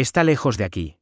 Está lejos de aquí.